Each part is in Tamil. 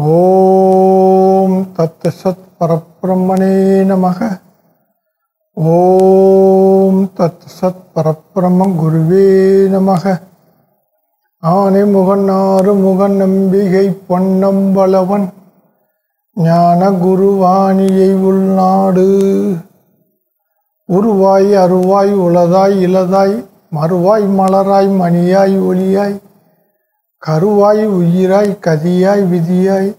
ஓம் தத்து சத் பரபிரம்மணே நமக. ஓம் தத்து சத் பரபிரம்ம குருவே நமக. ஆனை முகன் ஆறு முகன் நம்பிகை பொன்னம்பளவன் ஞான குருவாணியை உள்நாடு. உருவாய் அருவாய் உளதாய் இலதாய் மறுவாய் மலராய் மணியாய் ஒளியாய். கருவாய் உயிராய் கதியாய் விதியாய்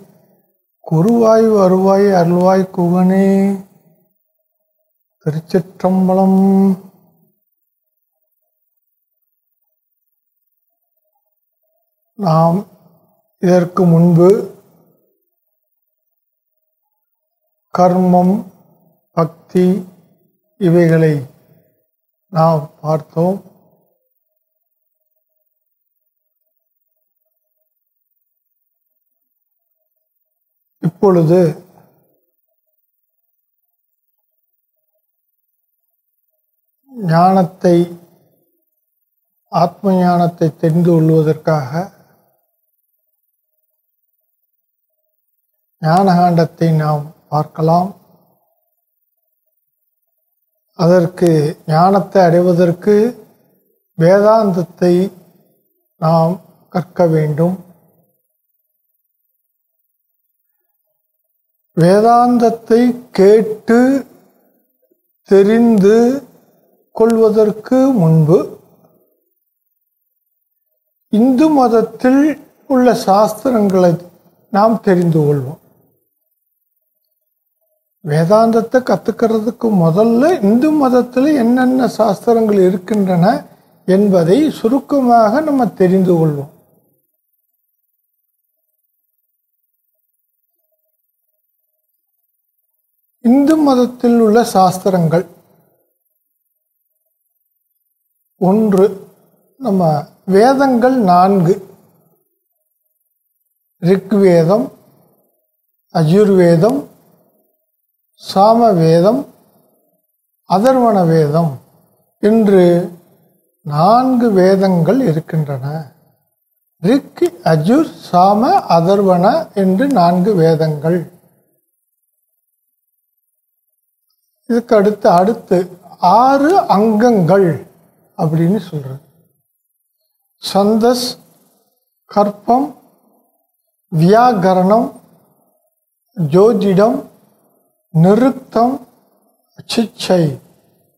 குருவாய் வருவாய் அருள்வாய் குகனே. திருச்சிற்றம்பலம். நாம் இதற்கு முன்பு கர்மம் பக்தி இவைகளை நாம் பார்த்தோம். இப்பொழுது ஞானத்தை ஆத்ம ஞானத்தை தெரிந்து கொள்வதற்காக ஞானகாண்டத்தை நாம் பார்க்கலாம். அதற்கு ஞானத்தை அடைவதற்கு வேதாந்தத்தை நாம் கற்க வேண்டும். வேதாந்தத்தை கேட்டு தெரிந்து கொள்வதற்கு முன்பு இந்து மதத்தில் உள்ள சாஸ்திரங்களை நாம் தெரிந்து கொள்வோம். வேதாந்தத்தை கற்றுக்கிறதுக்கு முதல்ல இந்து மதத்தில் என்னென்ன சாஸ்திரங்கள் இருக்கின்றன என்பதை சுருக்கமாக நம்ம தெரிந்து கொள்வோம். இந்து மதத்தில் உள்ள சாஸ்திரங்கள். ஒன்று நம்ம வேதங்கள் நான்கு. ரிக்வேதம் அஜுர்வேதம் சாமவேதம் அதர்வண வேதம் என்று நான்கு வேதங்கள் இருக்கின்றன. ரிக் அஜுர் சாம அதர்வண என்று நான்கு வேதங்கள். இதுக்கு அடுத்து அடுத்து ஆறு அங்கங்கள் அப்படின்னு சொல்கிறது சந்தஸ் கற்பம் வியாகரணம் ஜோதிடம் நிருத்தம் சிச்சை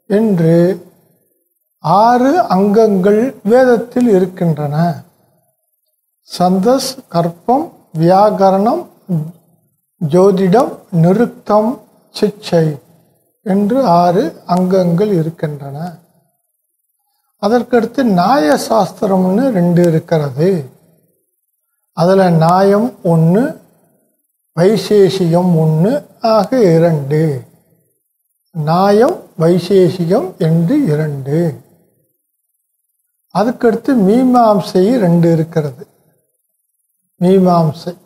என்று ஆறு அங்கங்கள் வேதத்தில் இருக்கின்றன. சந்தஸ் கற்பம் வியாகரணம் ஜோதிடம் நிருத்தம் சிச்சை என்று ஆறு அங்கங்கள் இருக்கின்றன. அதற்கடுத்து நியாய சாஸ்திரம்னு ரெண்டு இருக்கிறது. அதில் நியாயம் ஒன்று வைசேஷிகம் ஒன்று ஆக இரண்டு. நியாயம் வைசேஷிகம் என்று இரண்டு. அதுக்கடுத்து மீமாம்சை ரெண்டு இருக்கிறது. மீமாம்சை.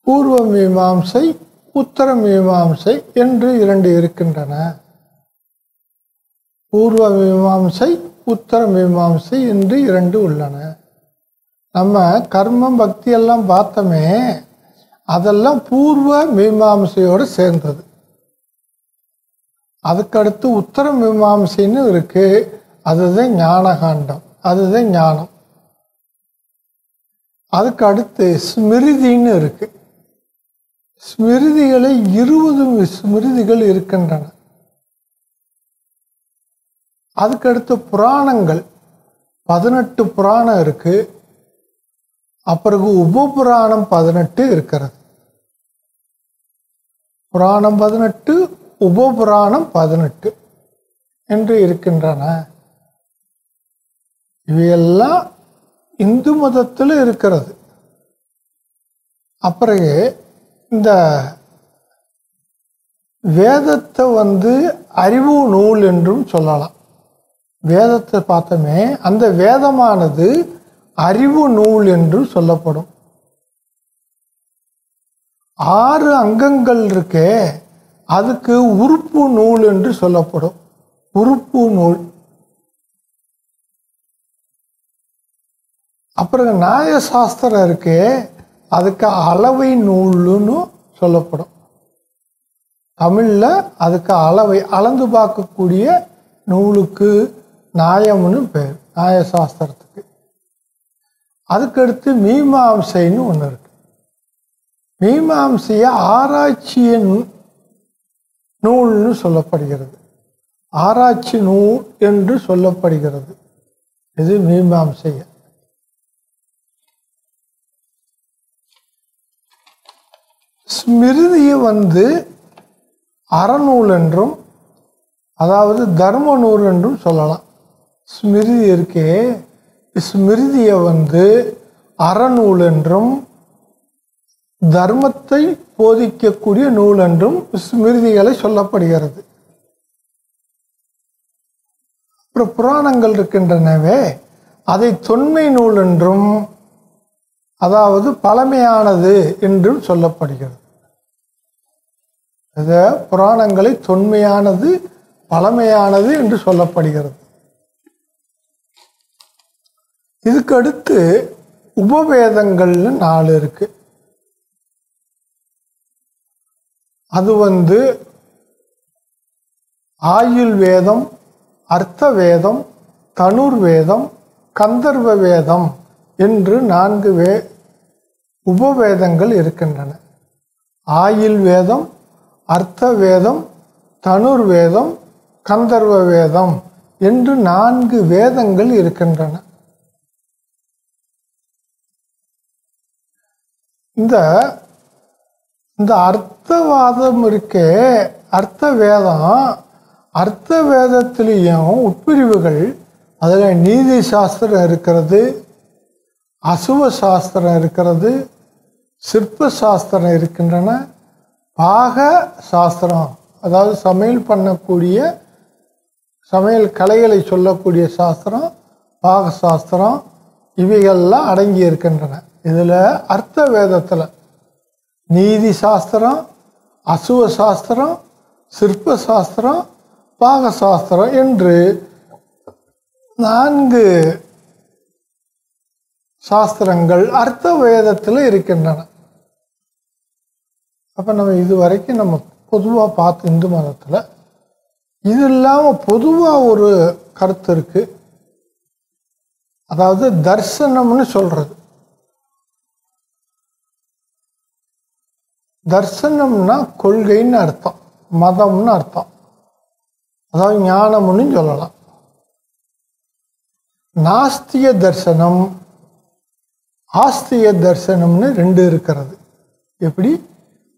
பூர்வ மீமாம்சை உத்தர மீமாம்சை என்று இரண்டு இருக்கின்றன. பூர்வ மீமாம்சை உத்தர மீமாம்சை என்று இரண்டு உள்ளன. நம்ம கர்மம் பக்தி எல்லாம் பார்த்தோமே அதெல்லாம் பூர்வ மீமாம்சையோடு சேர்ந்தது. அதுக்கடுத்து உத்தர மீமாம்சைன்னு இருக்கு. அதுதான் ஞானகாண்டம் அதுதான் ஞானம். அதுக்கு அடுத்து ஸ்மிருதின்னு இருக்கு. ஸ்மிருதிகளை இருபது ஸ்மிருதிகள் இருக்கின்றன. அதுக்கடுத்து புராணங்கள். பதினெட்டு புராணம் இருக்கு. அப்பிறகு உபபுராணம் பதினெட்டு இருக்கிறது. புராணம் பதினெட்டு உப புராணம் பதினெட்டு என்று இருக்கின்றன. இவையெல்லாம் இந்து மதத்தில் இருக்கிறது. அப்பிறகு இந்த வேதத்தை வந்து அறிவு நூல் என்றும் சொல்லலாம். வேதத்தை பார்த்தோமே அந்த வேதமானது அறிவு நூல் என்று சொல்லப்படும். ஆறு அங்கங்கள் இருக்கே அதுக்கு உறுப்பு நூல் என்று சொல்லப்படும். உறுப்பு நூல். அப்புறம் நியாய சாஸ்திரம் இருக்கே அதுக்கு அளவை நூல்னு சொல்லப்படும். தமிழில் அதுக்கு அளவை அளந்து பார்க்கக்கூடிய நூலுக்கு நாயம்னு பேர் நியாய சாஸ்திரத்துக்கு அதுக்கடுத்து மீமாம்சைன்னு ஒன்று இருக்கு. மீமாம்சைய ஆராய்ச்சியின் நூல்னு சொல்லப்படுகிறது. ஆராய்ச்சி நூல் என்று சொல்லப்படுகிறது. இது மீமாம்சையை. ஸ்மிருதியை வந்து அறநூல் என்றும் அதாவது தர்ம நூல் என்றும் சொல்லலாம். ஸ்மிருதி இருக்கே ஸ்மிருதியை வந்து அறநூல் என்றும் தர்மத்தை போதிக்கக்கூடிய நூல் என்றும் ஸ்மிருதிகளை சொல்லப்படுகிறது. அப்புறம் புராணங்கள் இருக்கின்றனவே அதை தொன்மை நூல் என்றும் அதாவது பழமையானது என்றும் சொல்லப்படுகிறது. இந்த புராணங்களை தொன்மையானது பழமையானது என்று சொல்லப்படுகிறது. இதுக்கு அடுத்து உபவேதங்கள்னு நாலு இருக்கு. அது வந்து ஆயுள் வேதம் அர்த்த வேதம் தனுர் வேதம் கந்தர்வ வேதம் என்று நான்கு வே உபவேதங்கள் இருக்கின்றன. ஆயுள் வேதம் அர்த்த வேதம் தனுர் வேதம் கந்தர்வ வேதம் என்று நான்கு வேதங்கள் இருக்கின்றன. இந்த இந்த அர்த்தவாதம் இருக்கே அர்த்த வேதம் அர்த்த வேதத்திலேயும் உட்பிரிவுகள் அதில் நீதி சாஸ்திரம் இருக்கிறது அசுவ சாஸ்திரம் இருக்கிறது சிற்ப சாஸ்திரம் இருக்கின்றன பாக சாஸ்திரம் அதாவது சமையல் பண்ணக்கூடிய சமையல் கலைகளை சொல்லக்கூடிய சாஸ்திரம் பாக சாஸ்திரம் இவைகள்லாம் அடங்கி இருக்கின்றன. இதில் அர்த்த வேதத்தில் நீதி சாஸ்திரம் அசுவ சாஸ்திரம் சிற்ப சாஸ்திரம் பாக சாஸ்திரம் என்று நான்கு சாஸ்திரங்கள் அர்த்த வேதத்தில் இருக்கின்றன. அப்போ நம்ம இது வரைக்கும் நம்ம பொதுவாக பார்த்து இந்து மதத்தில் இது இல்லாமல் பொதுவாக ஒரு கருத்து இருக்கு. அதாவது தர்சனம்னு சொல்றது. தர்சனம்னா கொள்கைன்னு அர்த்தம். மதம்னு அர்த்தம். அதாவது ஞானம்னு சொல்லலாம். நாஸ்திய தர்சனம் ஆஸ்திய தர்சனம்னு ரெண்டு இருக்கிறது. எப்படி?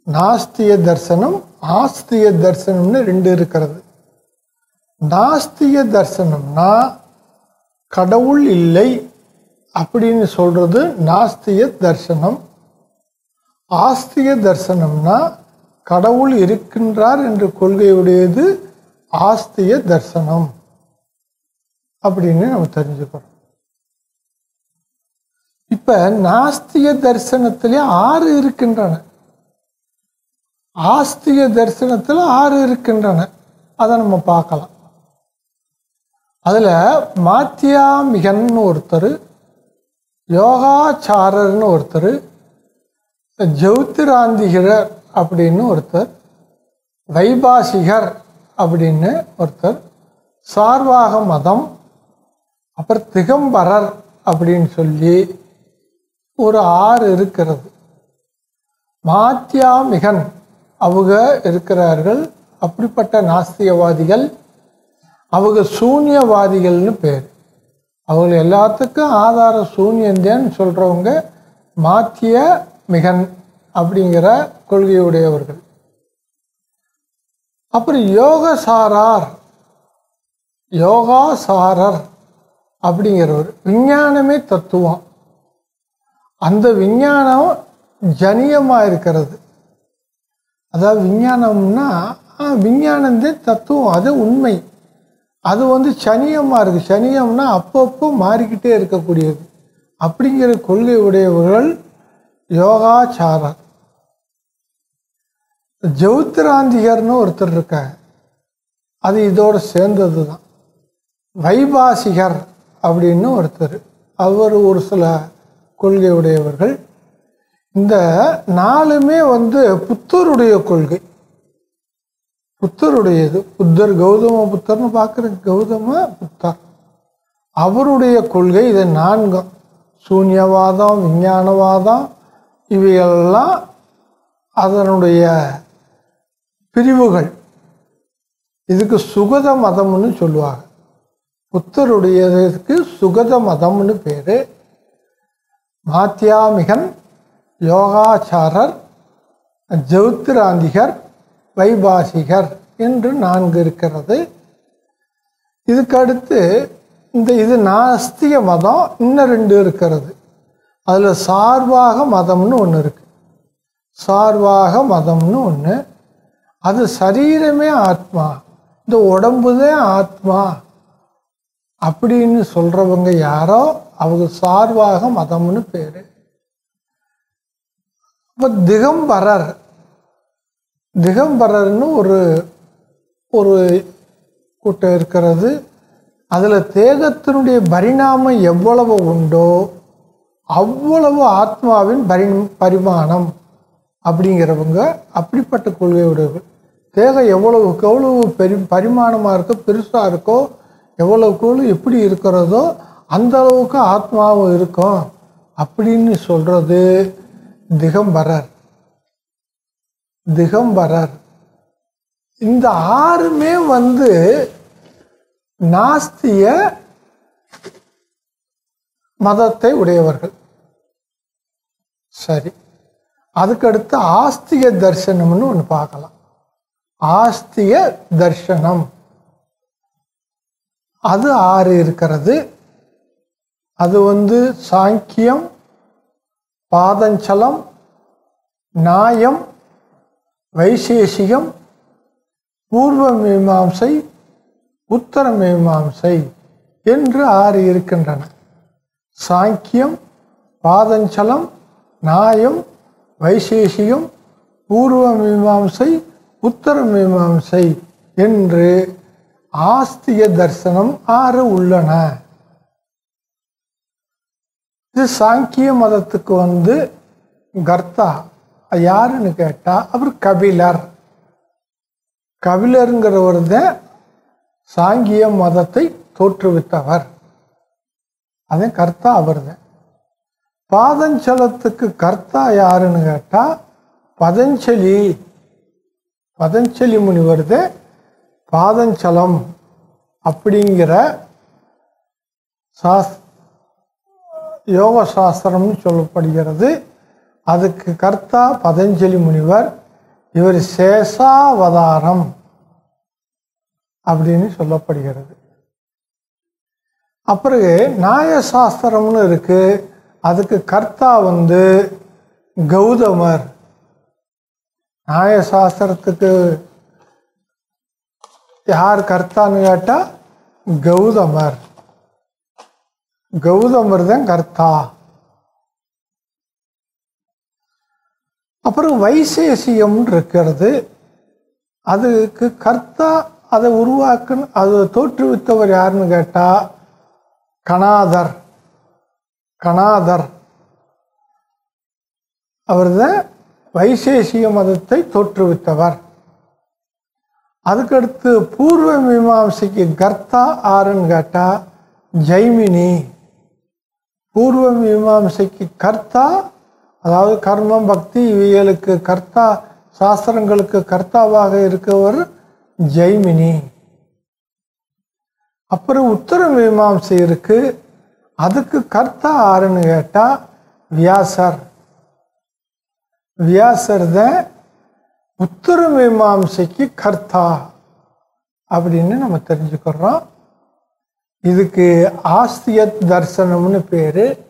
நாஸ்திய தர்சனம் ஆஸ்திய தர்சனம்னு ரெண்டு இருக்கிறது. நாஸ்திய தர்சனம்னா கடவுள் இல்லை அப்படின்னு சொல்கிறது நாஸ்திய தர்சனம். ஆஸ்திய தர்சனம்னா கடவுள் இருக்கின்றார் என்ற கொள்கையுடையது ஆஸ்திய தர்சனம் அப்படின்னு நம்ம தெரிஞ்சுக்கிறோம். இப்போ நாஸ்திய தரிசனத்திலே ஆறு இருக்கின்றன. ஆஸ்திக தரிசனத்தில் ஆறு இருக்கின்றன. அதை நம்ம பார்க்கலாம். அதில் மாத்தியாமிகன் ஒருத்தர் யோகாச்சாரர்னு ஒருத்தர் ஜௌத்திராந்திகர் அப்படின்னு ஒருத்தர் வைபாசிகர் அப்படின்னு ஒருத்தர் சார்வாக மதம் அப்புறம் திகம்பரர் அப்படின்னு சொல்லி ஒரு ஆறு இருக்கிறது. மாத்தியாமிகன் அவங்க இருக்கிறார்கள். அப்படிப்பட்ட நாஸ்தியவாதிகள் அவங்க சூன்யவாதிகள்னு பேர். அவங்க எல்லாத்துக்கும் ஆதார சூன்யந்தேன்னு சொல்கிறவங்க மாத்திய மிகன் அப்படிங்கிற கொள்கையுடையவர்கள். அப்புறம் யோகசாரார் யோகாசாரர் அப்படிங்கிறவர். விஞ்ஞானமே தத்துவம். அந்த விஞ்ஞானம் ஜனியமாக இருக்கிறது. அதாவது விஞ்ஞானம்னா விஞ்ஞானந்தே தத்துவம். அது உண்மை. அது வந்து சனியமாக இருக்குது சனியம்னா அப்பப்போ மாறிக்கிட்டே இருக்கக்கூடியது. அப்படிங்கிற கொள்கை உடையவர்கள் யோகாச்சாரர். ஜௌத்திராந்திகர்னு ஒருத்தர் இருக்காங்க அது இதோடு சேர்ந்தது தான் வைபாசிகர் அப்படின்னு ஒருத்தர். அவர் ஒரு சில கொள்கை உடையவர்கள். இந்த நாலுமே வந்து புத்தருடைய கொள்கை. புத்தருடையது. புத்தர் கௌதம புத்தர்னு பார்க்குற கௌதம புத்தர். அவருடைய கொள்கை இது நான்கும். சூன்யவாதம் விஞ்ஞானவாதம் இவையெல்லாம் அதனுடைய பிரிவுகள். இதுக்கு சுகத மதம்னு சொல்லுவாங்க. புத்தருடையதுக்கு சுகத மதம்னு பேர். மாத்தியாமிகன் யோகாச்சாரர் ஜௌத்திராந்திகர் வைபாசிகர் என்று நான்கு இருக்கிறது. இதுக்கடுத்து இந்த இது நாஸ்திக மதம் இன்னும் ரெண்டு இருக்கிறது. அதில் சார்பாக மதம்னு ஒன்று இருக்குது சார்பாக மதம்னு ஒன்று அது சரீரமே ஆத்மா. இந்த உடம்பு ஆத்மா. அப்படின்னு சொல்கிறவங்க யாரோ அவங்க சார்பாக மதம்னு பேர். இப்போ திகம்பரர் திகம்பரர்னு ஒரு ஒரு கூட்டம் இருக்கிறது. அதில் தேகத்தினுடைய பரிணாமம் எவ்வளவு உண்டோ அவ்வளவு ஆத்மாவின் பரி பரிமாணம் அப்படிங்கிறவங்க அப்படிப்பட்ட கொள்கையுடையவர்கள். தேகம் எவ்வளவுக்கு எவ்வளவு பெரி பரிமாணமாக இருக்கோ பெருசாக இருக்கோ எவ்வளவுக்கு எப்படி இருக்கிறதோ அந்த அளவுக்கு ஆத்மாவும் இருக்கும் அப்படின்னு சொல்கிறது திகம்பரர் திகம்பரர் இந்த ஆறுமே வந்து நாஸ்திய மதத்தை உடையவர்கள். சரி. அதுக்கடுத்து ஆஸ்திக தர்சனம்னு ஒன்று பார்க்கலாம். ஆஸ்திக தர்சனம். அது ஆறு இருக்கிறது. அது வந்து சாங்கியம் பாதஞ்சலம் நியாயம் வைசேஷிகம் பூர்வ மீமாம்சை உத்தர மீமாம்சை என்று ஆறு இருக்கின்றன. சாங்கியம் பாதஞ்சலம் நியாயம் வைசேஷிகம் பூர்வ மீமாம்சை உத்தர மீமாம்சை என்று ஆஸ்திய தர்சனம் ஆறு உள்ளன. இது சாங்கிய மதத்துக்கு வந்து கர்த்தா. யாருன்னு கேட்டால் அவர் கபிலர். கபிலருங்கிறவர் தான் சாங்கிய மதத்தை தோற்றுவித்தவர். அதே கர்த்தா அவர் தான் பாதஞ்சலத்துக்கு கர்த்தா யாருன்னு கேட்டால் பதஞ்சலி. பதஞ்சலி முனிவர் தான் பாதஞ்சலம் அப்படிங்கிற சாஸ் யோக சாஸ்திரம்னு சொல்லப்படுகிறது. அதுக்கு கர்த்தா பதஞ்சலி முனிவர் இவர் சேஷாவதாரம் அப்படின்னு சொல்லப்படுகிறது. அப்புறம் நியாயசாஸ்திரம்னு இருக்குது அதுக்கு கர்த்தா வந்து கௌதமர். நியாயசாஸ்திரத்துக்கு யார் கர்த்தான்னு கேட்டால் கௌதமர். கௌதமர் தான் கர்த்தா. அப்புறம் வைசேசியம் இருக்கிறது. அதுக்கு கர்த்தா அதை உருவாக்குன்னு அதை தோற்றுவித்தவர் யாருன்னு கேட்டால் கணாதர். கணாதர். அவர் தான் வைசேசிய மதத்தை தோற்றுவித்தவர். அதுக்கடுத்து பூர்வ மீமாம்சைக்கு கர்த்தா ஆறுன்னு கேட்டால் ஜெய்மினி. பூர்வ மீமாம்சைக்கு கர்த்தா அதாவது கர்மம் பக்தி இவைகளுக்கு கர்த்தா சாஸ்திரங்களுக்கு கர்த்தாவாக இருக்கவர் ஜெய்மினி. அப்புறம் உத்தர மீமாம்சை இருக்கு அதுக்கு கர்த்தா ஆறுன்னு கேட்டால் வியாசர். வியாசர் தான் உத்தர மீமாம்சைக்கு கர்த்தா அப்படின்னு நம்ம தெரிஞ்சுக்கிறோம். இதுக்கு ஆஸ்திய தர்சனம்னு பேர்.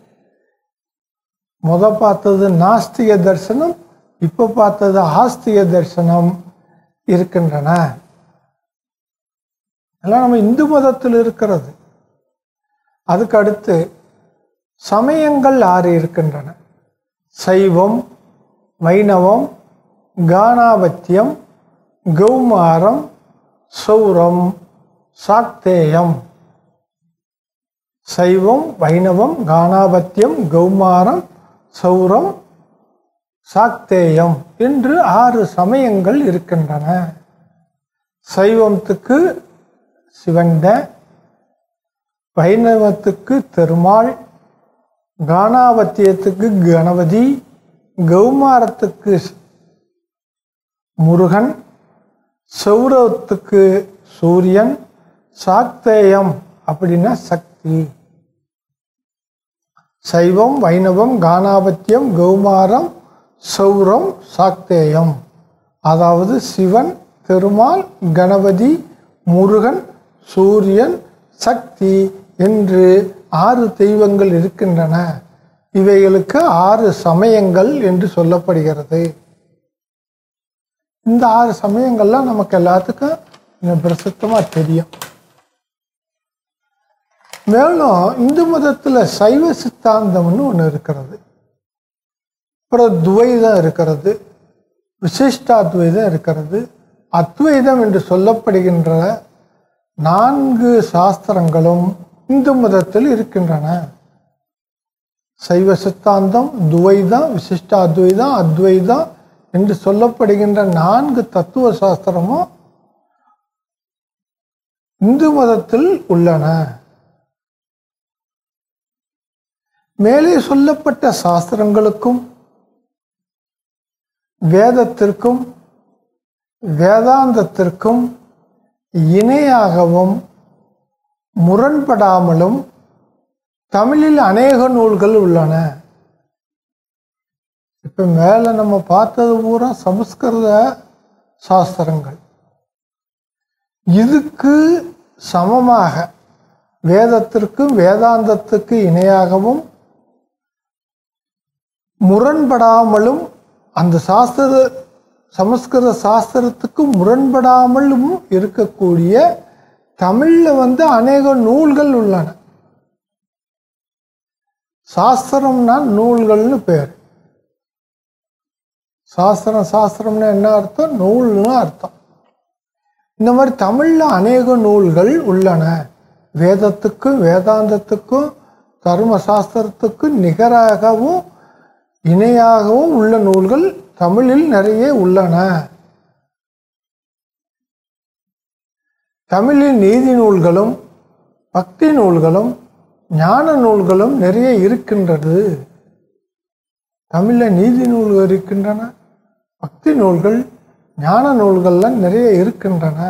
முத பார்த்தது நாஸ்திய தர்சனம் இப்போ பார்த்தது ஆஸ்திக தர்சனம் இருக்கின்றன. எல்லாம் நம்ம இந்து மதத்தில் இருக்கிறது. அதுக்கு அடுத்து சமயங்கள் ஆறு இருக்கின்றன. சைவம் வைணவம் கானாபத்தியம் கௌமாரம் சௌரம் சாக்தேயம். சைவம் வைணவம் கானாபத்தியம் கௌமாரம் சௌரம் சாக்தேயம் என்று ஆறு சமயங்கள் இருக்கின்றன. சைவத்துக்கு சிவண்ட வைணவத்துக்கு பெருமாள் கானாவத்தியத்துக்கு கணபதி கௌமாரத்துக்கு முருகன் சௌரவத்துக்கு சூரியன் சாக்தேயம் அப்படின்னா சக்தி சைவம் வைணவம் கானாபத்தியம் கௌமாரம் சௌரம் சாக்தேயம். அதாவது சிவன் பெருமாள் கணபதி முருகன் சூரியன் சக்தி என்று ஆறு தெய்வங்கள் இருக்கின்றன. இவைகளுக்கு ஆறு சமயங்கள் என்று சொல்லப்படுகிறது. இந்த ஆறு சமயங்கள்லாம் நமக்கு எல்லாத்துக்கும் பிரசித்தமாக தெரியும். மேலும் இந்து மதத்தில் சைவ சித்தாந்தம்னு ஒன்று இருக்கிறது. அப்புறம் துவைதம் இருக்கிறது. விசிஷ்டாத்வைதம் இருக்கிறது. அத்வைதம் என்று சொல்லப்படுகின்ற நான்கு சாஸ்திரங்களும் இந்து மதத்தில் இருக்கின்றன. சைவ சித்தாந்தம் துவைதம் விசிஷ்டாத்வைதம் அத்வைதம் என்று சொல்லப்படுகின்ற நான்கு தத்துவ சாஸ்திரமும் இந்து மதத்தில் உள்ளன. மேலே சொல்லப்பட்ட சாஸ்திரங்களுக்கும் வேதத்திற்கும் வேதாந்தத்திற்கும் இணையாகவும் முரண்படாமலும் தமிழில் அநேக நூல்கள் உள்ளன. இப்போ மேலே நம்ம பார்த்தது பூரா சமஸ்கிருத சாஸ்திரங்கள். இதுக்கு சமமாக வேதத்திற்கும் வேதாந்தத்துக்கு இணையாகவும் முரண்படாமலும் அந்த சாஸ்திர சமஸ்கிருத சாஸ்திரத்துக்கு முரண்படாமலும் இருக்கக்கூடிய தமிழில் வந்து அநேக நூல்கள் உள்ளன. சாஸ்திரம்னா நூல்கள்னு பேர். சாஸ்திரம் சாஸ்திரம்னா என்ன அர்த்தம்? நூல்னு அர்த்தம். இந்த மாதிரி தமிழில் அநேக நூல்கள் உள்ளன. வேதத்துக்கும் வேதாந்தத்துக்கும் தர்ம சாஸ்திரத்துக்கும் நிகராகவும் இணையாகவும் உள்ள நூல்கள் தமிழில் நிறைய உள்ளன. தமிழில் நீதி நூல்களும் பக்தி நூல்களும் ஞான நூல்களும் நிறைய இருக்கின்றது. தமிழில் நீதி நூல்கள் இருக்கின்றன பக்தி நூல்கள் ஞான நூல்கள்லாம் நிறைய இருக்கின்றன.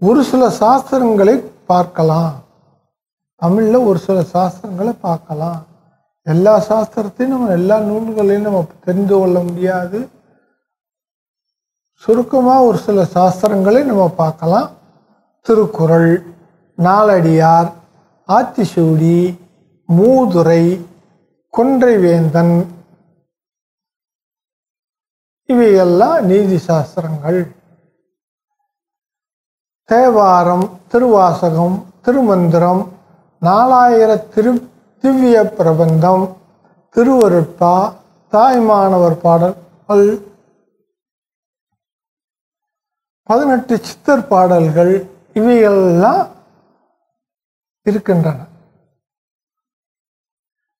ஒரு சில சாஸ்திரங்களை பார்க்கலாம். தமிழில் ஒரு சில சாஸ்திரங்களை பார்க்கலாம். எல்லா சாஸ்திரத்தையும் நம்ம எல்லா நூல்களையும் நம்ம தெரிந்து கொள்ள முடியாது. சுருக்கமாக ஒரு சில சாஸ்திரங்களை நம்ம பார்க்கலாம். திருக்குறள் நாலடியார் ஆத்திசூடி மூதுரை கொன்றைவேந்தன். இவையெல்லாம் நீதி சாஸ்திரங்கள். தேவாரம் திருவாசகம் திருமந்திரம் நாலாயிர திரு திவ்ய பிரபந்தம் திருவருட்பா தாய்மானவர் பாடல்கள் பதினெட்டு சித்தர் பாடல்கள் இவையெல்லாம் இருக்கின்றன.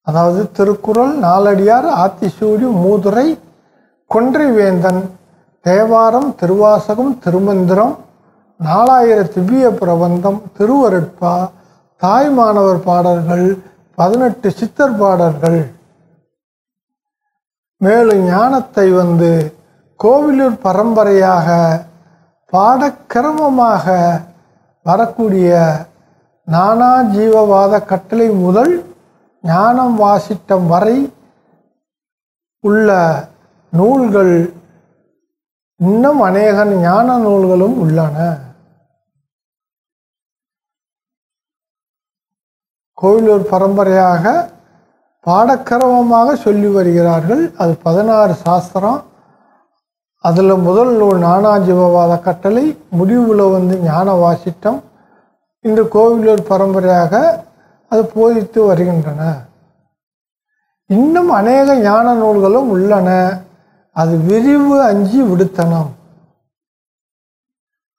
அதாவது திருக்குறள் நாலடியார் ஆத்திசூடி மூதுரை கொன்றைவேந்தன் தேவாரம் திருவாசகம் திருமந்திரம் நாலாயிர திவ்ய பிரபந்தம் திருவருட்பா தாய்மானவர் பாடல்கள் பதினெட்டு சித்தர் பாடல்கள் மேலும் ஞானத்தை வந்து கோவிலூர் பரம்பரையாக பாடக்கிரமமாக வரக்கூடிய நானா ஜீவவாத கட்டளை முதல் ஞானம் வாசிட்டம் வரை உள்ள நூல்கள் இன்னும் அநேக ஞான நூல்களும் உள்ளன. கோவிலூர் பரம்பரையாக பாடக்கிரமமாக சொல்லி வருகிறார்கள். அது பதினாறு சாஸ்திரம். அதில் முதல் நூல் நானாஜீவவாத கட்டளை முடிவில் வந்து ஞான வாசிட்டம் இந்த கோவிலூர் பரம்பரையாக அது போதித்து வருகின்றன. இன்னும் அநேக ஞான நூல்களும் உள்ளன. அது விரிவு அஞ்சி விடுத்தனம்.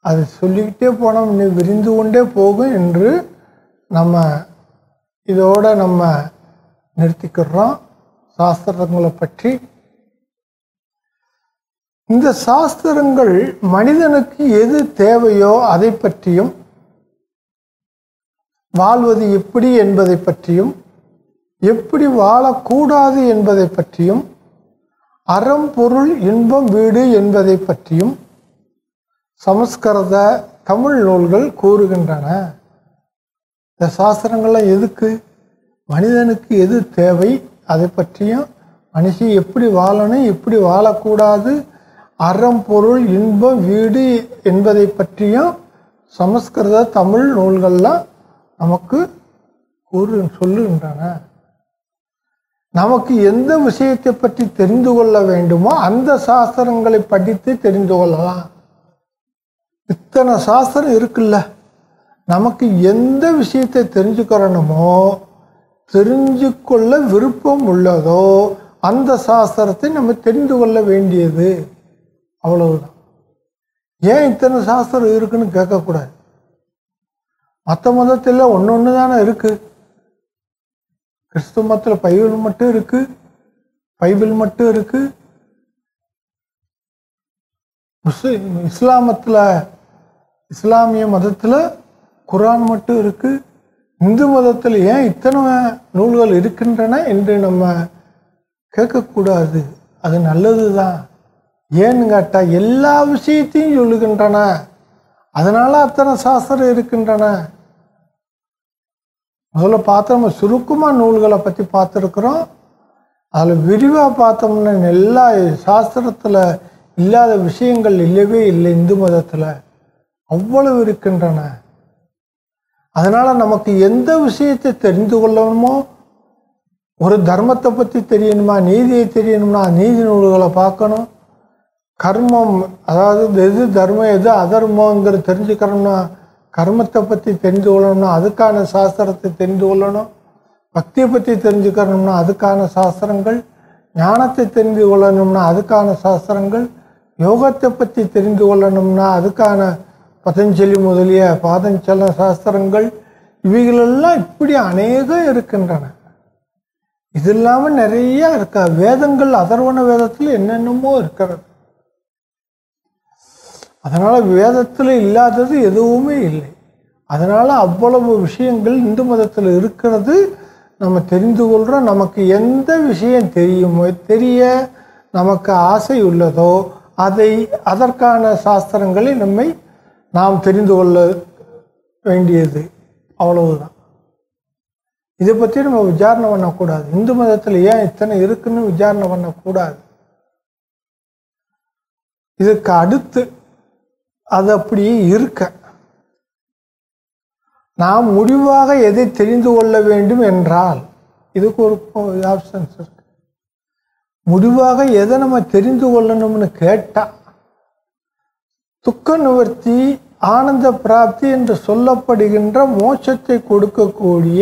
அது சொல்லிக்கிட்டே போனோம் இன்னும் விரிந்து கொண்டே போகும் என்று நம்ம இதோட நம்ம நிறுத்திக்கிறோம் சாஸ்திரங்களை பற்றி. இந்த சாஸ்திரங்கள் மனிதனுக்கு எது தேவையோ அதை பற்றியும் வாழ்வது எப்படி என்பதை பற்றியும் எப்படி வாழக்கூடாது என்பதை பற்றியும் அறம் பொருள் இன்பம் வீடு என்பதை பற்றியும் சமஸ்கிருத தமிழ் நூல்கள் கூறுகின்றன. இந்த சாஸ்திரங்கள்லாம் எதுக்கு? மனிதனுக்கு எது தேவை? அதை பற்றியும் மனுஷன் எப்படி வாழணும் எப்படி வாழக்கூடாது அறம் பொருள் இன்பம் வீடு என்பதை பற்றியும் சமஸ்கிருத தமிழ் நூல்கள்லாம் நமக்கு கூறு சொல்லுகின்றன. நமக்கு எந்த விஷயத்தை பற்றி தெரிந்து கொள்ள வேண்டுமோ அந்த சாஸ்திரங்களை படித்து தெரிந்து கொள்ளலாம். இத்தனை சாஸ்திரம் இருக்குல்ல? நமக்கு எந்த விஷயத்தை தெரிஞ்சுக்கிறணுமோ தெரிஞ்சுக்கொள்ள விருப்பம் உள்ளதோ அந்த சாஸ்திரத்தை நம்ம தெரிந்து கொள்ள வேண்டியது. அவ்வளவுதான். ஏன் இத்தனை சாஸ்திரம் இருக்குன்னு கேட்கக்கூடாது. மற்ற மதத்தில் ஒன்று ஒன்று தானே இருக்குது கிறிஸ்துவ மதத்தில் பைபிள் மட்டும் இருக்குது பைபிள் மட்டும் இருக்குது முஸ்லி இஸ்லாமத்தில் இஸ்லாமிய மதத்தில் குரான் மட்டும் இருக்குது இந்து மதத்தில் ஏன் இத்தனை நூல்கள் இருக்கின்றன என்று நம்ம கேட்கக்கூடாது. அது நல்லது தான் ஏன்னு கேட்டால் எல்லா விஷயத்தையும் சொல்லுகின்றன. அதனால் அத்தனை சாஸ்திரம் இருக்கின்றன. முதல்ல பார்த்தோம் நம்ம சுருக்கமாக நூல்களை பற்றி பார்த்துருக்குறோம். அதில் விரிவாக பார்த்தோம்னா எல்லா சாஸ்திரத்தில் இல்லாத விஷயங்கள் இல்லவே இல்லை இந்து மதத்தில். அவ்வளவு இருக்கின்றன. அதனால் நமக்கு எந்த விஷயத்தை தெரிந்து கொள்ளணுமோ ஒரு தர்மத்தை பற்றி தெரியணுமா நீதியை தெரியணும்னா நீதி நூல்களை பார்க்கணும். கர்மம் அதாவது எது தர்மம் எது அதர்மங்கிற தெரிஞ்சுக்கிறோம்னா கர்மத்தை பற்றி தெரிந்து கொள்ளணும்னா அதுக்கான சாஸ்திரத்தை தெரிந்து கொள்ளணும். பக்தியை பற்றி தெரிஞ்சுக்கணும்னா அதுக்கான சாஸ்திரங்கள். ஞானத்தை தெரிந்து கொள்ளணும்னா அதுக்கான சாஸ்திரங்கள். யோகத்தை பற்றி தெரிந்து கொள்ளணும்னா அதுக்கான பதஞ்சலி முதலிய பாதஞ்சல சாஸ்திரங்கள் இவைகளெல்லாம் இப்படி அநேகம் இருக்கின்றன. இது இல்லாமல் நிறைய இருக்கா? வேதங்கள் அதர்வன வேதத்தில் என்னென்னமோ இருக்கிறது. அதனால் வேதத்தில் இல்லாதது எதுவுமே இல்லை. அதனால் அவ்வளவு விஷயங்கள் இந்து மதத்தில் இருக்கிறது. நம்ம தெரிந்து கொள்கிறோம் நமக்கு எந்த விஷயம் தெரியுமோ தெரிய நமக்கு ஆசை உள்ளதோ அதை அதற்கான சாஸ்திரங்களை நம்மை நாம் தெரிந்து கொள்ள வேண்டியது அவ்வளவுதான். இதை பற்றி நம்ம விசாரணை பண்ணக்கூடாது. இந்து மதத்தில் ஏன் இத்தனை இருக்குன்னு விசாரணை பண்ணக்கூடாது. இதுக்கு அடுத்து அது அப்படியே இருக்க. நாம் முடிவாக எதை தெரிந்து கொள்ள வேண்டும் என்றால் இதுக்கு ஒரு ஆப்ஷன்ஸ் இருக்கு. முடிவாக எதை நம்ம தெரிந்து கொள்ளணும்னு கேட்டால் துக்க நிவர்த்தி ஆனந்த பிராப்தி என்று சொல்லப்படுகின்ற மோட்சத்தை கொடுக்கக்கூடிய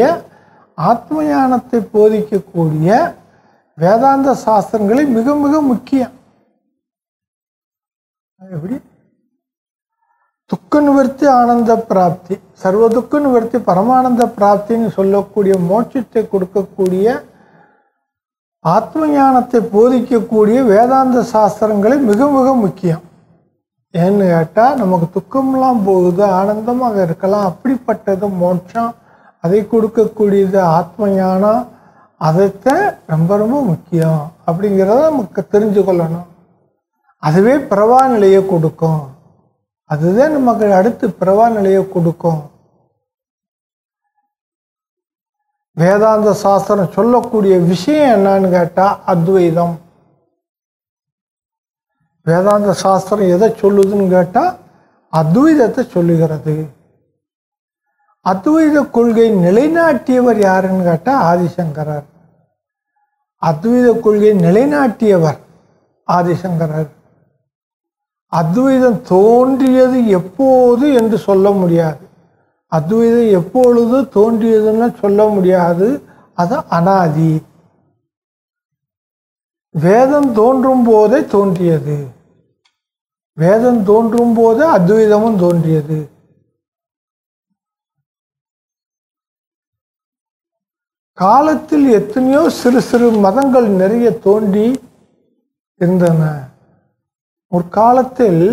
ஆத்மயானத்தை போதிக்கக்கூடிய வேதாந்த சாஸ்திரங்களில் மிக மிக முக்கியம். எப்படி? துக்க நிவர்த்தி ஆனந்த பிராப்தி சர்வ துக்க நிவர்த்தி பரமானந்த பிராப்தின்னு சொல்லக்கூடிய மோட்சத்தை கொடுக்கக்கூடிய ஆத்ம ஞானத்தை போதிக்கக்கூடிய வேதாந்த சாஸ்திரங்களை மிக மிக முக்கியம். ஏன்னு கேட்டால் நமக்கு துக்கம்லாம் போகுது ஆனந்தமாக இருக்கலாம். அப்படிப்பட்டது மோட்சம். அதை கொடுக்கக்கூடியது ஆத்ம ஞானம் அதைத்தான் ரொம்ப ரொம்ப முக்கியம். அப்படிங்கிறத நமக்கு தெரிஞ்சு கொள்ளணும் அதுவே பிரவா நிலையை கொடுக்கும். அதுதான் நமக்கு அடுத்து பிரவா நிலையை கொடுக்கும். வேதாந்த சாஸ்திரம் சொல்லக்கூடிய விஷயம் என்னன்னு கேட்டால் அத்வைதம். வேதாந்த சாஸ்திரம் எதை சொல்லுதுன்னு கேட்டால் அத்வைதத்தை சொல்லுகிறது. அத்வைத கொள்கை நிலைநாட்டியவர் யாருன்னு கேட்டால் ஆதிசங்கரர். அத்வைத கொள்கை நிலைநாட்டியவர் ஆதிசங்கரர். அத்வைதம் தோன்றியது எப்போது என்று சொல்ல முடியாது. அத்வைதம் எப்பொழுது தோன்றியதுன்னு சொல்ல முடியாது. அது அனாதி. வேதம் தோன்றும் போதே தோன்றியது. வேதம் தோன்றும் போது அத்வைதமும் தோன்றியது. காலத்தில் எத்தனையோ சிறு சிறு மதங்கள் நிறைய தோன்றி இருந்தன. முற்காலத்தில்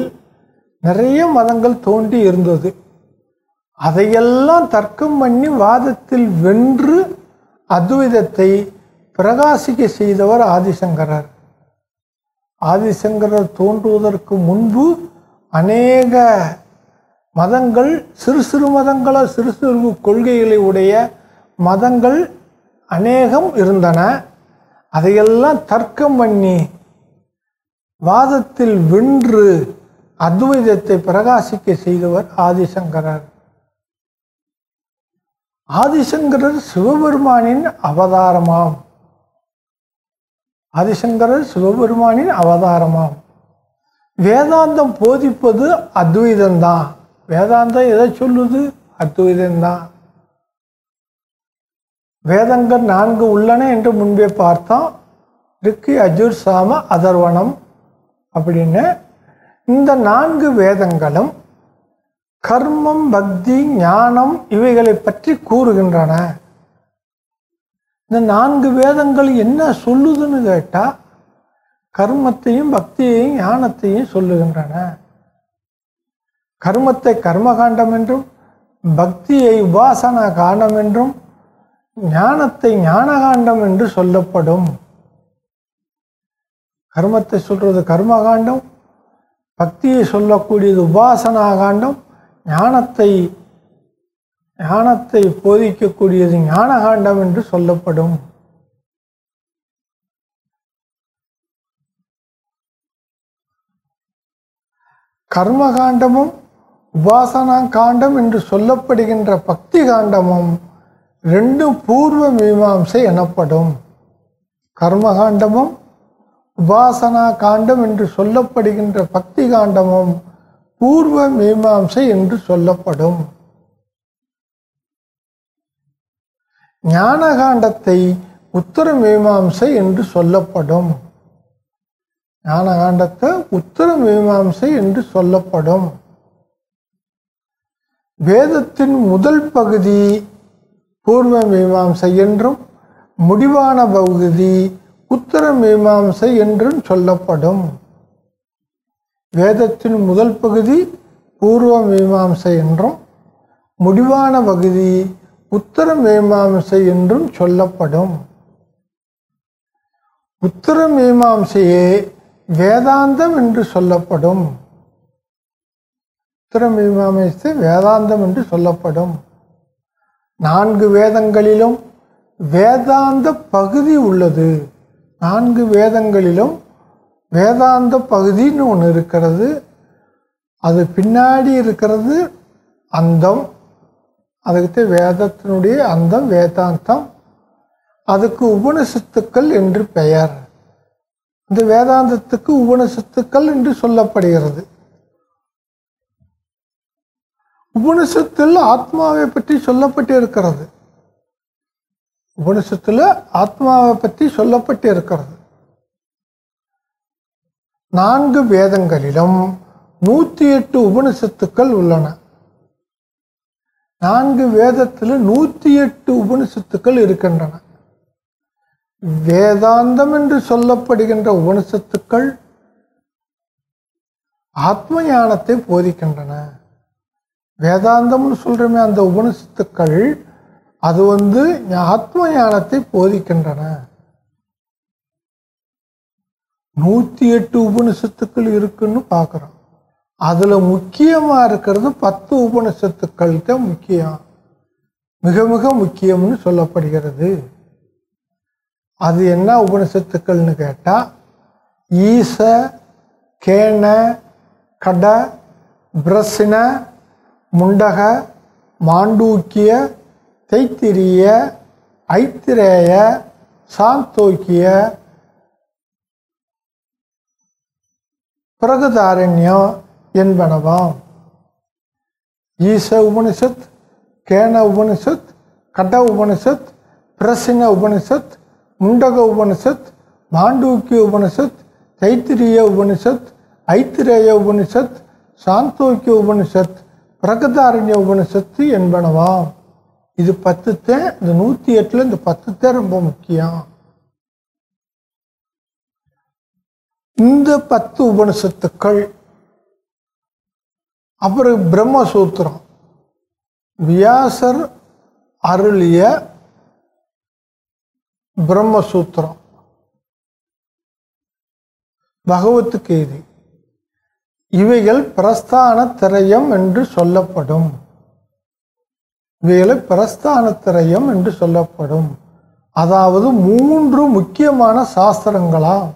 நிறைய மதங்கள் தோண்டி இருந்தது. அதையெல்லாம் தர்க்கம் பண்ணி வாதத்தில் வென்று அத்வைதத்தை பிரகாசிக்க செய்தவர் ஆதிசங்கரர். ஆதிசங்கரர் தோன்றுவதற்கு முன்பு அநேக மதங்கள் சிறு சிறு மதங்கள சிறு சிறு கொள்கைகளை உடைய மதங்கள் அநேகம் இருந்தன. அதையெல்லாம் தர்க்கம் பண்ணி வாதத்தில் வென்று அத்வைதத்தை பிரகாசிக்க செய்தவர் ஆதிசங்கரர். ஆதிசங்கரர் சிவபெருமானின் அவதாரமாம். ஆதிசங்கரர் சிவபெருமானின் அவதாரமாம். வேதாந்தம் போதிப்பது அத்வைதம்தான். வேதாந்தம் எதை சொல்லுது? அத்வைதம்தான். வேதங்கள் நான்கு உள்ளன என்று முன்பே பார்த்தோம். ரிக்கி அஜுர் சாம அதர்வனம் அப்படின்னு. இந்த நான்கு வேதங்களும் கர்மம் பக்தி ஞானம் இவைகளை பற்றி கூறுகின்றன. இந்த நான்கு வேதங்கள் என்ன சொல்லுதுன்னு கேட்டால் கர்மத்தையும் பக்தியையும் ஞானத்தையும் சொல்லுகின்றன. கர்மத்தை கர்மகாண்டம் என்றும் பக்தியை உபாசனா காண்டம் என்றும் ஞானத்தை ஞானகாண்டம் என்று சொல்லப்படும். கர்மத்தை சொல்றது கர்மகாண்டம் பக்தியை சொல்லக்கூடியது உபாசனா காண்டம் ஞானத்தை ஞானத்தை போதிக்கக்கூடியது ஞானகாண்டம் என்று சொல்லப்படும். கர்மகாண்டமும் உபாசனா காண்டம் என்று சொல்லப்படுகின்ற பக்தி காண்டமும் ரெண்டும் பூர்வ மீமாம்சை எனப்படும். கர்மகாண்டமும் உபாசனா காண்டம் என்று சொல்லப்படுகின்ற பக்தி காண்டமும் பூர்வ மீமாம்சை என்று சொல்லப்படும். ஞானகாண்டத்தை உத்தர மீமாம்சை என்று சொல்லப்படும். ஞானகாண்டத்தை உத்தர மீமாம்சை என்று சொல்லப்படும். வேதத்தின் முதல் பகுதி பூர்வ மீமாம்சை என்றும் முடிவான பகுதி உத்தர மீமாம்சை என்றும் சொல்லப்படும். வேதத்தின் முதல் பகுதி பூர்வ மீமாம்சை என்றும் முடிவான பகுதி உத்தர மீமாம்சை என்றும் சொல்லப்படும். உத்தர மீமாம்சையே வேதாந்தம் என்று சொல்லப்படும். உத்தர மீமாம்சை வேதாந்தம் என்று சொல்லப்படும். நான்கு வேதங்களிலும் வேதாந்த பகுதி உள்ளது. நான்கு வேதங்களிலும் வேதாந்த பகுதின்னு ஒன்று இருக்கிறது. அது பின்னாடி இருக்கிறது அந்தம். அதுக்கிட்ட வேதத்தினுடைய அந்தம் வேதாந்தம். அதுக்கு உபனிஷத்துக்கள் என்று பெயர். இந்த வேதாந்தத்துக்கு உபனிஷத்துக்கள் என்று சொல்லப்படுகிறது. உபனிஷத்தில் ஆத்மாவை பற்றி சொல்லப்பட்டு இருக்கிறது உபனிஷத்தில் ஆத்மாவை பற்றி சொல்லப்பட்டு இருக்கிறது நான்கு வேதங்களிலும் நூற்றி எட்டு உபனிஷத்துக்கள் உள்ளன. நான்கு வேதத்தில் நூற்றி எட்டு உபனிஷத்துக்கள் இருக்கின்றன. வேதாந்தம் என்று சொல்லப்படுகின்ற உபனிஷத்துக்கள் ஆத்ம ஞானத்தை போதிக்கின்றன. வேதாந்தம்னு சொல்கிறோமே அந்த உபனிஷத்துக்கள் அது வந்து ஆத்ம ஞானத்தை போதிக்கின்றன. நூற்றி எட்டு உபனிஷத்துக்கள் இருக்குன்னு பார்க்குறோம். அதில் முக்கியமாக இருக்கிறது பத்து உபனிஷத்துக்கள் தான் முக்கியம். மிக மிக முக்கியம்னு சொல்லப்படுகிறது. அது என்ன உபனிஷத்துக்கள்னு கேட்டால் ஈச கேன கட பிரசின முண்டக மாண்டூக்கிய தைத்திரிய ஐத்திரேய சாந்தோக்கிய பிரகதாரண்யம் என்பனவாம் ஈச உபனிஷத் கேன உபனிஷத் கட உபனிஷத் பிரசின உபனிஷத் முண்டக உபனிஷத் மாண்டூக்கிய உபனிஷத் தைத்திரிய உபனிஷத் ஐத்திரேய உபனிஷத் சாந்தோக்கிய உபனிஷத் பிரகதாரண்ய உபனிஷத்து என்பனவாம் இது பத்துத்தே இந்த நூற்றி எட்டில் இந்த பத்துத்தே ரொம்ப முக்கியம். இந்த பத்து உபனிஷத்துக்கள் அப்புறம் பிரம்மசூத்திரம். வியாசர் அருளிய பிரம்மசூத்திரம். பகவத்து பகவத்கீதை இவைகள் பிரஸ்தான திரயம் என்று சொல்லப்படும். இவைகளை பிரஸ்தான திரயம் என்று சொல்லப்படும். அதாவது மூன்று முக்கியமான சாஸ்திரங்களா?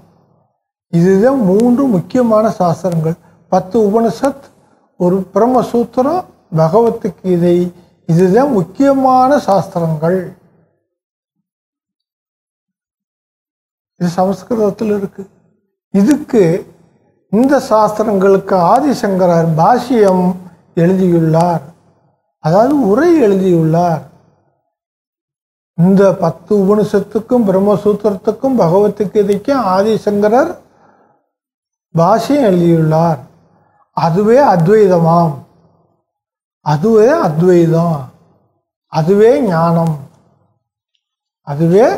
இதுதான் மூன்று முக்கியமான சாஸ்திரங்கள். பத்து உபனிஷத் ஒரு பிரம்மசூத்திரம் பகவத்கீதை இதுதான் முக்கியமான சாஸ்திரங்கள். இது சமஸ்கிருதத்தில் இருக்கு. இதுக்கு இந்த சாஸ்திரங்களுக்கு ஆதிசங்கரர் பாஷ்யம் எழுதியுள்ளார். அதாவது உரை எழுதியுள்ளார். இந்த பத்து உபனிஷத்துக்கும் பிரம்மசூத்திரத்துக்கும் பகவத்கீதைக்கும் ஆதிசங்கரர் பாஷ்யம் எழுதியுள்ளார். அதுவே அத்வைதமாம். அதுவே அத்வைதம். அதுவே ஞானம். அதுவே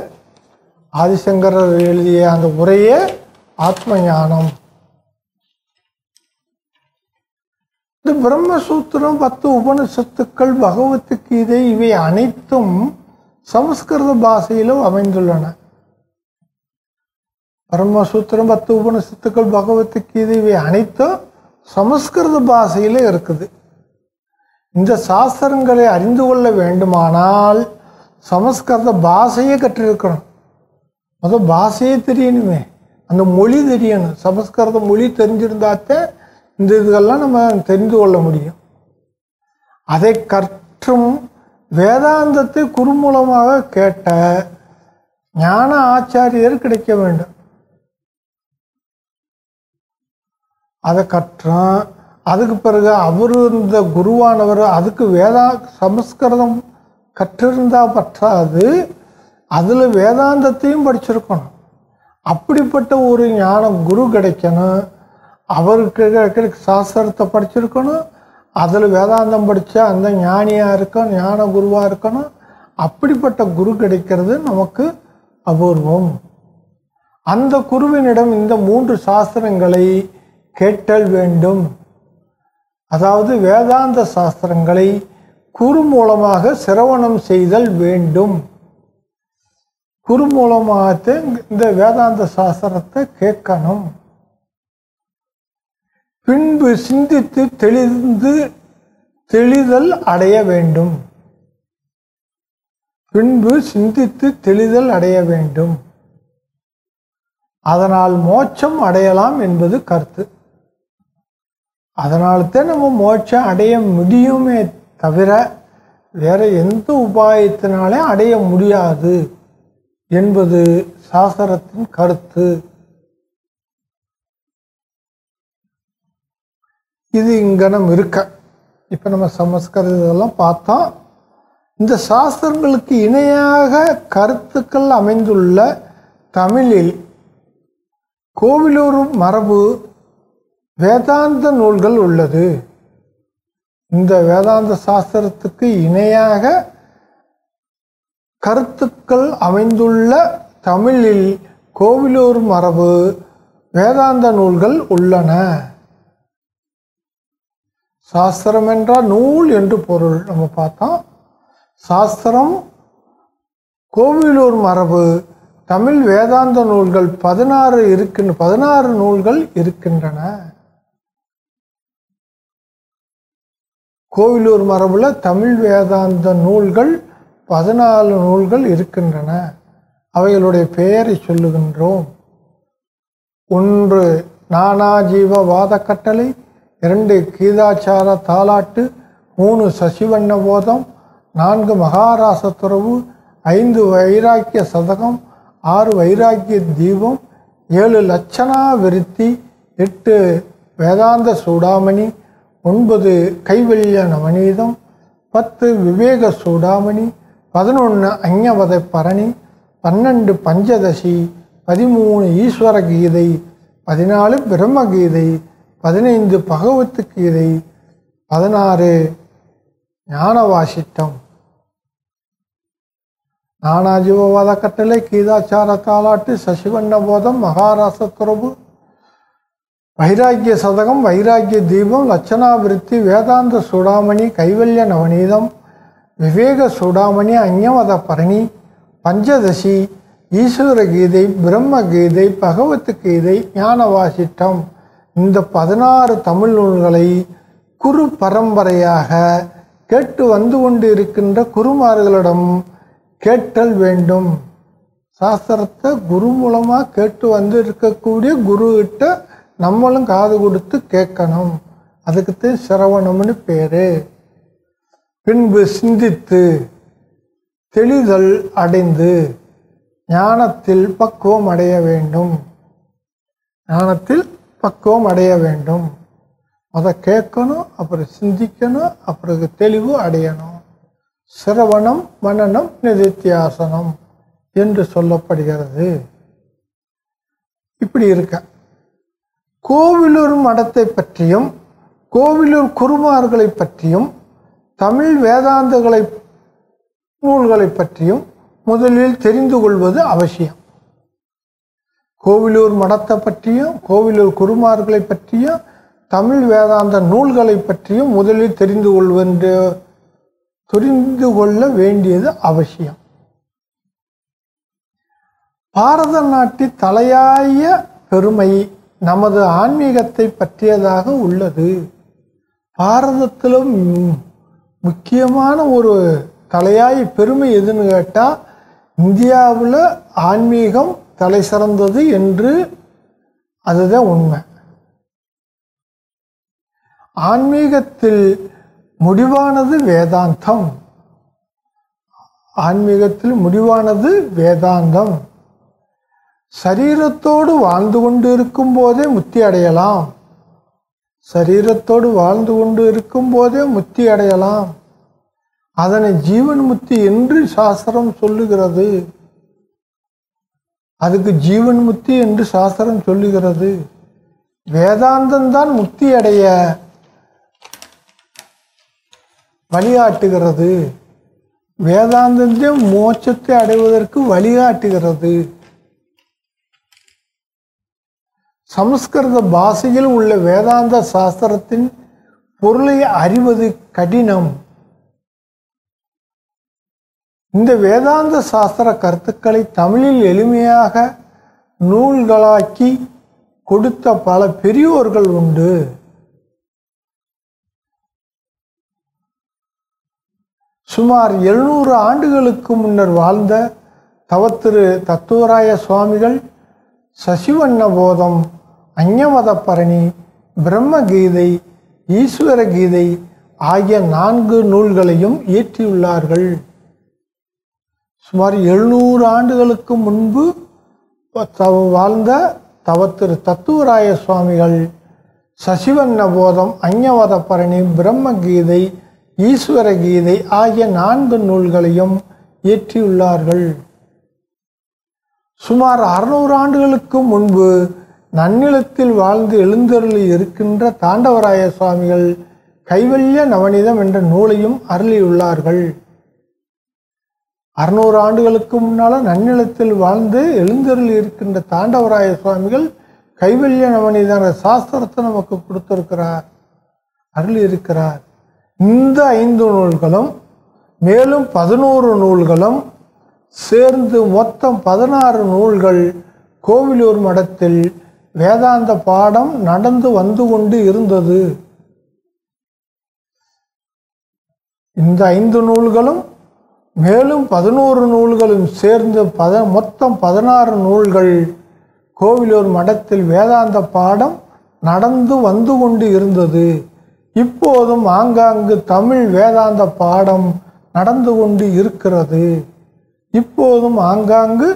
ஆதிசங்கரர் எழுதிய அந்த உரையே ஆத்ம ஞானம். இந்த பிரம்மசூத்திரம் பத்து உபனிஷத்துக்கள் பகவத்கீதை இவை அனைத்தும் சமஸ்கிருத பாஷையிலும் அமைந்துள்ளன. பிரம்மசூத்திரம் பத்து உபனிஷத்துக்கள் பகவத்கீதை இவை அனைத்தும் சமஸ்கிருத பாஷையில் இருக்குது. இந்த சாஸ்திரங்களை அறிந்து கொள்ள வேண்டுமானால் சமஸ்கிருத பாஷையை கற்றிருக்கணும். மொதல் பாஷையே தெரியணுமே. அந்த மொழி தெரியணும். சமஸ்கிருத மொழி தெரிஞ்சிருந்தாத்தே இந்த இதுகள்லாம் நம்ம தெரிந்து கொள்ள முடியும். அதை கற்றும் வேதாந்தத்தை குறுமூலமாக கேட்ட ஞான ஆச்சாரியர் கிடைக்க வேண்டும். அதை கற்றோம் அதுக்கு பிறகு அவர் இந்த குருவானவர் அதுக்கு வேதா சமஸ்கிருதம் கற்றிருந்தா பற்றாது. அதில் வேதாந்தத்தையும் படிச்சிருக்கணும். அப்படிப்பட்ட ஒரு ஞானம் குரு கிடைக்கணும். அவருக்கு கிடைக்கிற சாஸ்திரத்தை படிச்சிருக்கணும். அதில் வேதாந்தம் படித்தா அந்த ஞானியாக இருக்கணும் ஞான குருவாக இருக்கணும். அப்படிப்பட்ட குரு கிடைக்கிறது நமக்கு அபூர்வம். அந்த குருவினிடம் இந்த மூன்று சாஸ்திரங்களை கேட்டல் வேண்டும். அதாவது வேதாந்த சாஸ்திரங்களை குறு மூலமாக சிரவணம் செய்தல் வேண்டும். குறு மூலமாக இந்த வேதாந்த சாஸ்திரத்தை கேட்கணும். பின்பு சிந்தித்து தெளிந்து தெளிதல் அடைய வேண்டும். பின்பு சிந்தித்து தெளிதல் அடைய வேண்டும். அதனால் மோட்சம் அடையலாம் என்பது கருத்து. அதனால்தான் நம்ம மோட்சம் அடைய முடியுமே தவிர வேறு எந்த உபாயத்தினாலே அடைய முடியாது என்பது சாஸ்திரத்தின் கருத்து. இது இங்கனம் இருக்க. இப்போ நம்ம சமஸ்கிருதம் இதெல்லாம் பார்த்தோம் இந்த சாஸ்திரங்களுக்கு இணையாக கருத்துக்கள் அமைந்துள்ள தமிழில் கோவிலூர் மரபு வேதாந்த நூல்கள் உள்ளது. இந்த வேதாந்த சாஸ்திரத்துக்கு இணையாக கருத்துக்கள் அமைந்துள்ள தமிழில் கோவிலூர் மரபு வேதாந்த நூல்கள் உள்ளன. சாஸ்திரம் என்றால் நூல் என்று பொருள் நம்ம பார்த்தோம். சாஸ்திரம் கோவிலூர் மரபு தமிழ் வேதாந்த நூல்கள் பதினாறு இருக்கின்ற பதினாறு நூல்கள் இருக்கின்றன. கோவிலூர் மரபில் தமிழ் வேதாந்த நூல்கள் பதினாலு நூல்கள் இருக்கின்றன. அவைகளுடைய பெயரை சொல்லுகின்றோம். ஒன்று நானாஜீவ வாத கட்டளை இரண்டு கீதாச்சார தாலாட்டு மூணு சசிவண்ண போதம். நான்கு மகாராச துறவு. ஐந்து வைராக்கிய சதகம். ஆறு வைராக்கிய தீபம். ஏழு லட்சணா விருத்தி எட்டு வேதாந்த சூடாமணி. ஒன்பது கைவெளியான மனிதம் பத்து விவேக சூடாமணி பதினொன்று அஞ்ஞவத பரணி பன்னெண்டு பஞ்சதசி பதிமூணு ஈஸ்வர கீதை பதினாலு பிரம்ம கீதை பதினைந்து பகவத்து கீதை பதினாறு ஞானவாசிட்டம் நானாஜீவவாத கட்டளை கீதாச்சார தாலாட்டு சசிவண்ண போதம் மகாராச துறவு வைராக்கிய சதகம் வைராக்கிய தீபம் லட்சணாவிருத்தி வேதாந்த சூடாமணி கைவல்ய நவநீதம் விவேக சூடாமணி அஞ்ஞமத பரணி பஞ்சதசி ஈஸ்வர கீதை பிரம்ம கீதை பகவத் கீதை ஞான வாசிட்டம் இந்த பதினாறு தமிழ் நூல்களை குரு பரம்பரையாக கேட்டு வந்து கொண்டு இருக்கின்ற குருமார்களிடம் கேட்டல் வேண்டும். சாஸ்திரத்தை குரு மூலமாக கேட்டு வந்து இருக்கக்கூடிய குருகிட்ட நம்மளும் காது கொடுத்து கேட்கணும். அதுக்குத்தான் சிரவணம்னு பேர். பின்பு சிந்தித்து தெளிதல் அடைந்து ஞானத்தில் பக்குவம் அடைய வேண்டும். ஞானத்தில் பக்குவம் அடைய வேண்டும். அதை கேட்கணும் அப்புறம் சிந்திக்கணும் அப்புறம் தெளிவு அடையணும். சிரவணம் மனநம் நிதித்தியாசனம் என்று சொல்லப்படுகிறது. இப்படி இருக்க. கோவிலூர் மடத்தை பற்றியும் கோவிலூர் குருமார்களை பற்றியும் தமிழ் வேதாந்தங்களை நூல்களை பற்றியும் முதலில் தெரிந்து கொள்வது அவசியம். கோவிலூர் மடத்தை பற்றியும் கோவிலூர் குருமார்களை பற்றியும் தமிழ் வேதாந்த நூல்களை பற்றியும் முதலில் தெரிந்து கொள்வென்று தெரிந்து கொள்ள வேண்டியது அவசியம். பாரத நாட்டின் தலையாய பெருமை நமது ஆன்மீகத்தை பற்றியதாக உள்ளது. பாரதத்திலும் முக்கியமான ஒரு தலையாய பெருமை எதுன்னு கேட்டால் இந்தியாவில் ஆன்மீகம் தலை சிறந்தது என்று அதுதான் உண்மை. ஆன்மீகத்தில் முடிவானது வேதாந்தம். ஆன்மீகத்தில் முடிவானது வேதாந்தம். சரீரத்தோடு வாழ்ந்து கொண்டு இருக்கும் போதே முத்தி அடையலாம். சரீரத்தோடு வாழ்ந்து கொண்டு இருக்கும் போதே முத்தி அடையலாம். அதனை ஜீவன் முத்தி என்று சாஸ்திரம் சொல்லுகிறது. அதுக்கு ஜீவன் முத்தி என்று சாஸ்திரம் சொல்லுகிறது. வேதாந்தம் தான் முக்தி அடைய வழிகாட்டுகிறது. வேதாந்தத்தை மோட்சத்தை அடைவதற்கு வழிகாட்டுகிறது. சமஸ்கிருத பாஷையில் உள்ள வேதாந்த சாஸ்திரத்தின் பொருளை அறிவது கடினம். இந்த வேதாந்த சாஸ்திர கருத்துக்களை தமிழில் எளிமையாக நூல்களாக்கி கொடுத்த பல பெரியோர்கள் உண்டு. சுமார் எழுநூறு ஆண்டுகளுக்கு முன்னர் வாழ்ந்த தவத்திரு தத்துவராய சுவாமிகள் சசிவண்ண போதம் அஞ்ஞமத பரணி பிரம்ம கீதை ஈஸ்வர கீதை ஆகிய நான்கு நூல்களையும் இயற்றியுள்ளார்கள். சுமார் எழுநூறு ஆண்டுகளுக்கு முன்பு தவ- வாழ்ந்த தவத்திரு தத்துவராய சுவாமிகள் சசிவண்ண போதம் அஞ்ஞவத பரணி ஈஸ்வர கீதை ஆகிய நான்கு நூல்களையும் இயற்றியுள்ளார்கள். சுமார் அறுநூறு ஆண்டுகளுக்கு முன்பு நன்னிலத்தில் வாழ்ந்து எழுந்தருளி இருக்கின்ற தாண்டவராய சுவாமிகள் கைவல்ய நவநீதம் என்ற நூலையும் அருளியுள்ளார்கள். அறுநூறு ஆண்டுகளுக்கு முன்னால் நன்னிலத்தில் வாழ்ந்து எழுந்தருளி இருக்கின்ற தாண்டவராய சுவாமிகள் கைவல்ய நவநீதான சாஸ்திரத்தை நமக்கு கொடுத்திருக்கிறார் அருளி இருக்கிறார் இந்த ஐந்து நூல்களும் மேலும் பதினோரு நூல்களும் சேர்ந்து மொத்தம் பதினாறு நூல்கள் கோவிலூர் மடத்தில் வேதாந்த பாடம் நடந்து வந்து கொண்டு இருந்தது. இந்த ஐந்து நூல்களும் மேலும் பதினோரு நூல்களும் சேர்ந்து பத மொத்தம் பதினாறு நூல்கள் கோவிலூர் மடத்தில் வேதாந்த பாடம் நடந்து வந்து கொண்டு இருந்தது. இப்போதும் ஆங்காங்கு தமிழ் வேதாந்த பாடம் நடந்து கொண்டு இருக்கிறது. இப்போதும் ஆங்காங்கு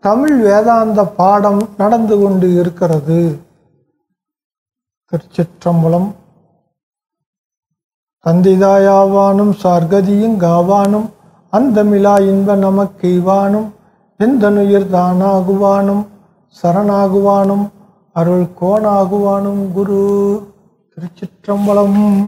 தமிழ் வேதாந்த பாடம் நடந்து கொண்டு இருக்கிறது. திருச்சிற்றம்பலம். தந்திதாயாவானும் சார்கதியும் காவானும் அந்தமிலா இன்ப நமக்கெய்வானும் எந்தனுயிர் தானாகுவானும் சரணாகுவானும் அருள் கோணாகுவானும் குரு. திருச்சிற்றம்பலம்.